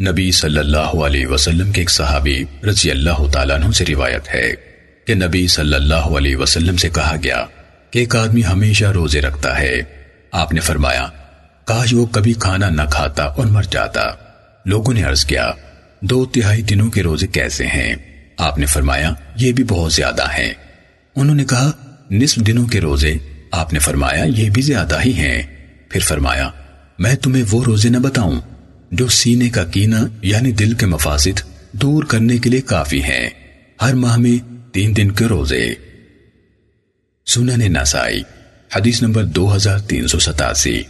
نبی صلی اللہ علیہ وسلم کے ایک صحابی رضی اللہ تعالیٰ عنہ سے روایت ہے کہ نبی صلی اللہ علیہ وسلم سے کہا گیا کہ ایک آدمی ہمیشہ روزے رکھتا ہے۔ آپ نے فرمایا، کاش وہ کبھی کھانا نہ کھاتا اور مر جاتا۔ لوگوں نے عرض کیا، دو تہائی دنوں کے روزے کیسے ہیں؟ آپ نے فرمایا، یہ بھی بہت زیادہ ہیں۔ انہوں نے کہا، نصف دنوں کے روزے۔ آپ نے فرمایا، یہ بھی زیادہ ہی ہیں۔ پھر فرمایا، میں تمہیں وہ روزے نہ بتاؤں۔ جو سینے کا کینہ یعنی دل کے مفاسد دور کرنے کے لیے کافی ہیں۔ ہر ماہ میں تین دن کے روزے۔ سنن نسائی، حدیث نمبر دو ہزار تین سو ستاسی۔